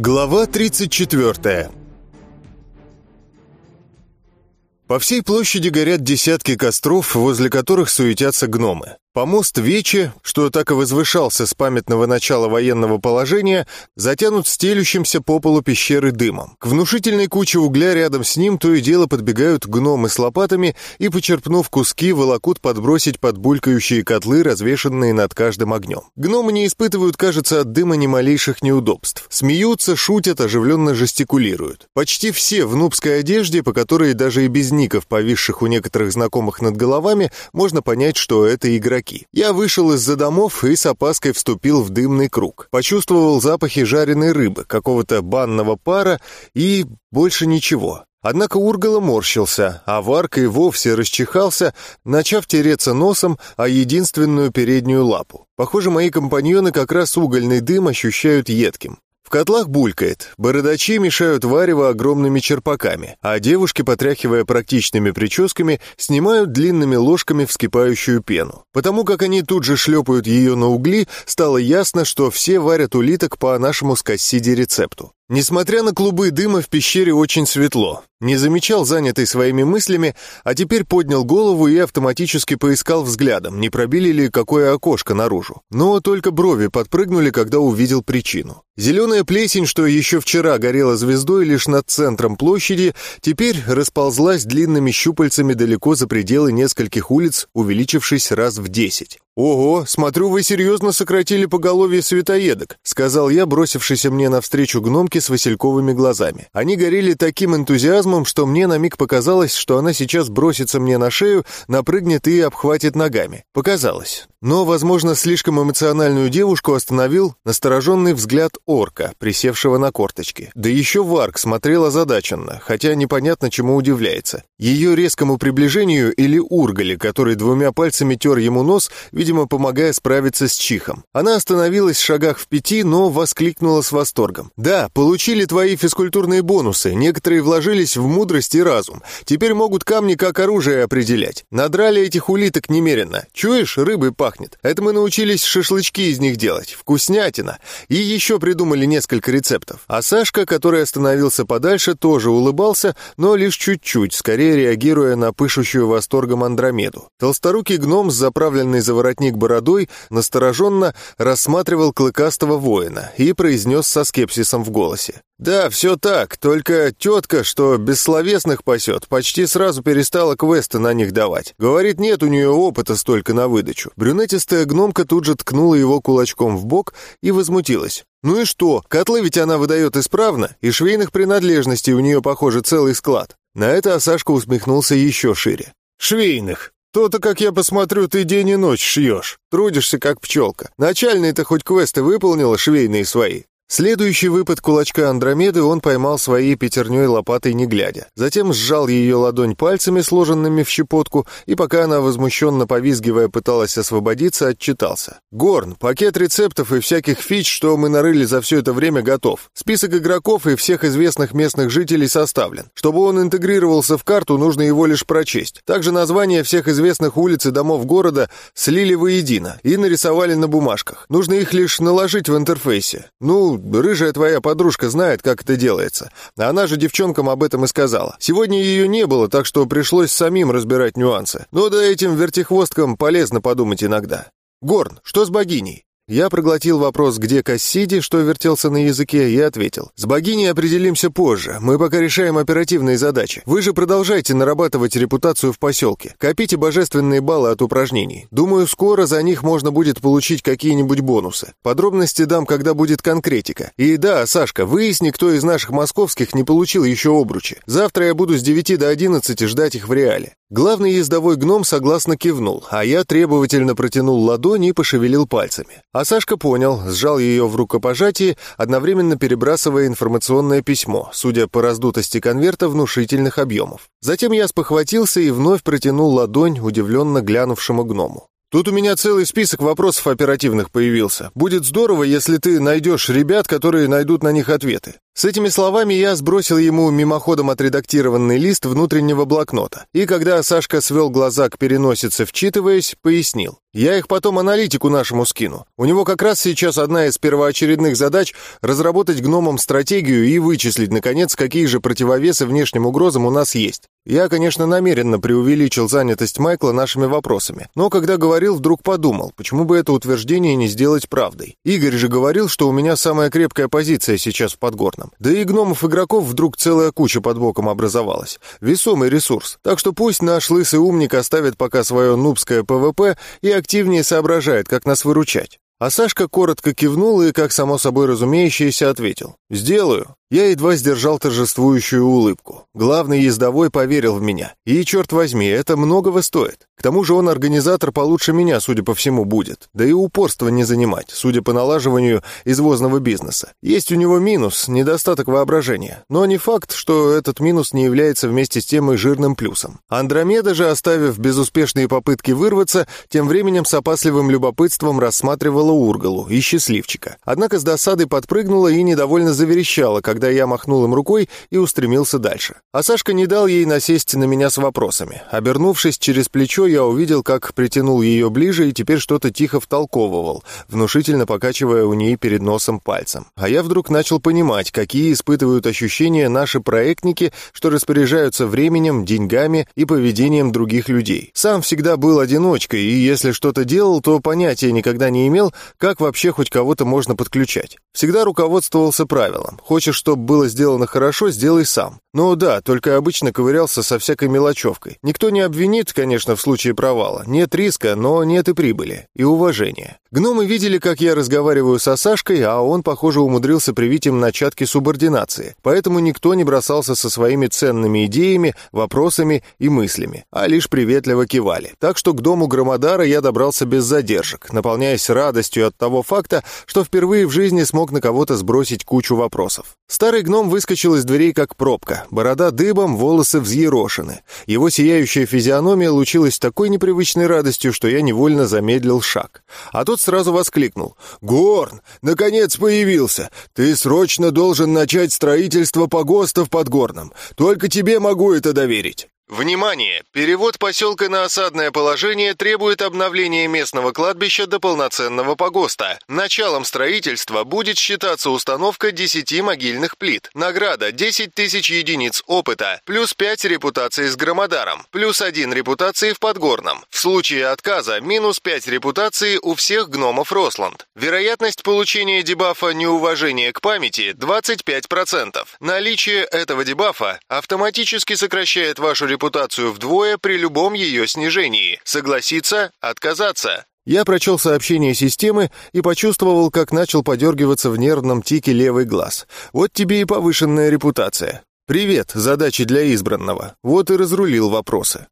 Глава 34 По всей площади горят десятки костров, возле которых суетятся гномы. Помост Вечи, что так и возвышался с памятного начала военного положения, затянут стелющимся по полу пещеры дымом. К внушительной куче угля рядом с ним то и дело подбегают гномы с лопатами и, почерпнув куски, волокут подбросить под булькающие котлы, развешанные над каждым огнем. Гномы не испытывают, кажется, от дыма ни малейших неудобств. Смеются, шутят, оживленно жестикулируют. Почти все в нубской одежде, по которой даже и без ников, повисших у некоторых знакомых над головами, можно понять, что это игроки. Я вышел из-за домов и с опаской вступил в дымный круг. Почувствовал запахи жареной рыбы, какого-то банного пара и больше ничего. Однако Ургала морщился, а Варка и вовсе расчихался, начав тереться носом о единственную переднюю лапу. Похоже, мои компаньоны как раз угольный дым ощущают едким. В котлах булькает, бородачи мешают варево огромными черпаками, а девушки, потряхивая практичными прическами, снимают длинными ложками вскипающую пену. Потому как они тут же шлепают ее на угли, стало ясно, что все варят улиток по нашему с рецепту. Несмотря на клубы дыма, в пещере очень светло. Не замечал занятый своими мыслями, а теперь поднял голову и автоматически поискал взглядом, не пробили ли какое окошко наружу. Но только брови подпрыгнули, когда увидел причину. Зеленая плесень, что еще вчера горела звездой лишь над центром площади, теперь расползлась длинными щупальцами далеко за пределы нескольких улиц, увеличившись раз в десять. «Ого, смотрю, вы серьезно сократили поголовье светоедок», сказал я, бросившийся мне навстречу гномке с васильковыми глазами. Они горели таким энтузиазмом, что мне на миг показалось, что она сейчас бросится мне на шею, напрыгнет и обхватит ногами. Показалось. Но, возможно, слишком эмоциональную девушку остановил настороженный взгляд орка, присевшего на корточки. Да еще Варк смотрел озадаченно, хотя непонятно, чему удивляется. Ее резкому приближению или Ургале, который двумя пальцами тер ему нос, видимо, помогая справиться с чихом. Она остановилась в шагах в пяти, но воскликнула с восторгом. «Да, получили твои физкультурные бонусы, некоторые вложились в мудрость и разум. Теперь могут камни как оружие определять. Надрали этих улиток немерено. Чуешь, рыбы пахнут пахнет. Это мы научились шашлычки из них делать. Вкуснятина. И еще придумали несколько рецептов. А Сашка, который остановился подальше, тоже улыбался, но лишь чуть-чуть, скорее реагируя на пышущую восторгом Андромеду. Толсторукий гном с заправленной за воротник бородой настороженно рассматривал клыкастого воина и произнес со скепсисом в голосе. «Да, все так, только тетка, что бессловесных пасет, почти сразу перестала квесты на них давать. Говорит, нет у нее опыта столько на выдачу. Брюнетистая гномка тут же ткнула его кулачком в бок и возмутилась. «Ну и что? Котлы ведь она выдает исправно, и швейных принадлежностей у нее, похоже, целый склад». На это Осашка усмехнулся еще шире. «Швейных? То-то, как я посмотрю, ты день и ночь шьешь. Трудишься, как пчелка. Начальные-то хоть квесты выполнила швейные свои. Следующий выпад кулачка Андромеды он поймал своей пятерней лопатой не глядя. Затем сжал ее ладонь пальцами, сложенными в щепотку, и пока она, возмущенно повизгивая, пыталась освободиться, отчитался. «Горн, пакет рецептов и всяких фич, что мы нарыли за все это время, готов. Список игроков и всех известных местных жителей составлен. Чтобы он интегрировался в карту, нужно его лишь прочесть. Также названия всех известных улиц и домов города слили воедино и нарисовали на бумажках. Нужно их лишь наложить в интерфейсе. Ну, рыжая твоя подружка знает, как это делается. Она же девчонкам об этом и сказала. Сегодня ее не было, так что пришлось самим разбирать нюансы. Но да этим вертихвосткам полезно подумать иногда. Горн, что с богиней? Я проглотил вопрос, где Кассиди, что вертелся на языке, и ответил. «С богиней определимся позже. Мы пока решаем оперативные задачи. Вы же продолжайте нарабатывать репутацию в поселке. Копите божественные баллы от упражнений. Думаю, скоро за них можно будет получить какие-нибудь бонусы. Подробности дам, когда будет конкретика. И да, Сашка, выясни, кто из наших московских не получил еще обручи. Завтра я буду с 9 до 11 ждать их в реале». Главный ездовой гном согласно кивнул, а я требовательно протянул ладони и пошевелил пальцами. А Сашка понял, сжал ее в рукопожатии, одновременно перебрасывая информационное письмо, судя по раздутости конверта внушительных объемов. Затем я спохватился и вновь протянул ладонь удивленно глянувшему гному. Тут у меня целый список вопросов оперативных появился. Будет здорово, если ты найдешь ребят, которые найдут на них ответы. С этими словами я сбросил ему мимоходом отредактированный лист внутреннего блокнота. И когда Сашка свел глаза к переносице, вчитываясь, пояснил. Я их потом аналитику нашему скину. У него как раз сейчас одна из первоочередных задач — разработать гномам стратегию и вычислить, наконец, какие же противовесы внешним угрозам у нас есть. Я, конечно, намеренно преувеличил занятость Майкла нашими вопросами, но когда говорил, вдруг подумал, почему бы это утверждение не сделать правдой. Игорь же говорил, что у меня самая крепкая позиция сейчас в Подгорном. Да и гномов-игроков вдруг целая куча под боком образовалась. Весомый ресурс. Так что пусть наш лысый умник оставит пока свое нубское ПВП и активнее соображает, как нас выручать. А Сашка коротко кивнул и, как само собой разумеющееся, ответил. «Сделаю». Я едва сдержал торжествующую улыбку. Главный ездовой поверил в меня. И, черт возьми, это многого стоит. К тому же он организатор получше меня, судя по всему, будет. Да и упорство не занимать, судя по налаживанию извозного бизнеса. Есть у него минус, недостаток воображения. Но не факт, что этот минус не является вместе с тем и жирным плюсом. Андромеда же, оставив безуспешные попытки вырваться, тем временем с опасливым любопытством рассматривала Ургалу и счастливчика. Однако с досадой подпрыгнула и недовольно заверещала, когда я махнул им рукой и устремился дальше. А Сашка не дал ей насесть на меня с вопросами. Обернувшись через плечо, я увидел, как притянул ее ближе и теперь что-то тихо втолковывал, внушительно покачивая у ней перед носом пальцем. А я вдруг начал понимать, какие испытывают ощущения наши проектники, что распоряжаются временем, деньгами и поведением других людей. Сам всегда был одиночкой, и если что-то делал, то понятия никогда не имел, как вообще хоть кого-то можно подключать. Всегда руководствовался правилом. Хочешь чтобы было сделано хорошо, сделай сам. Ну да, только обычно ковырялся со всякой мелочевкой. Никто не обвинит, конечно, в случае провала. Нет риска, но нет и прибыли. И уважения. Гномы видели, как я разговариваю со Сашкой, а он, похоже, умудрился привить им начатки субординации. Поэтому никто не бросался со своими ценными идеями, вопросами и мыслями, а лишь приветливо кивали. Так что к дому Громодара я добрался без задержек, наполняясь радостью от того факта, что впервые в жизни смог на кого-то сбросить кучу вопросов. Старый гном выскочил из дверей как пробка, борода дыбом, волосы взъерошены. Его сияющая физиономия лучилась такой непривычной радостью, что я невольно замедлил шаг. А тот сразу воскликнул. «Горн, наконец появился! Ты срочно должен начать строительство погостов под Горном. Только тебе могу это доверить!» Внимание! Перевод поселка на осадное положение требует обновления местного кладбища до полноценного погоста. Началом строительства будет считаться установка 10 могильных плит. Награда 10 тысяч единиц опыта, плюс 5 репутаций с громодаром, плюс 1 репутации в Подгорном. В случае отказа минус 5 репутации у всех гномов Росланд. Вероятность получения дебафа неуважение к памяти 25%. Наличие этого дебафа автоматически сокращает вашу репутацию репутацию вдвое при любом ее снижении. Согласиться, отказаться. Я прочел сообщение системы и почувствовал, как начал подергиваться в нервном тике левый глаз. Вот тебе и повышенная репутация. «Привет, задачи для избранного». Вот и разрулил вопросы.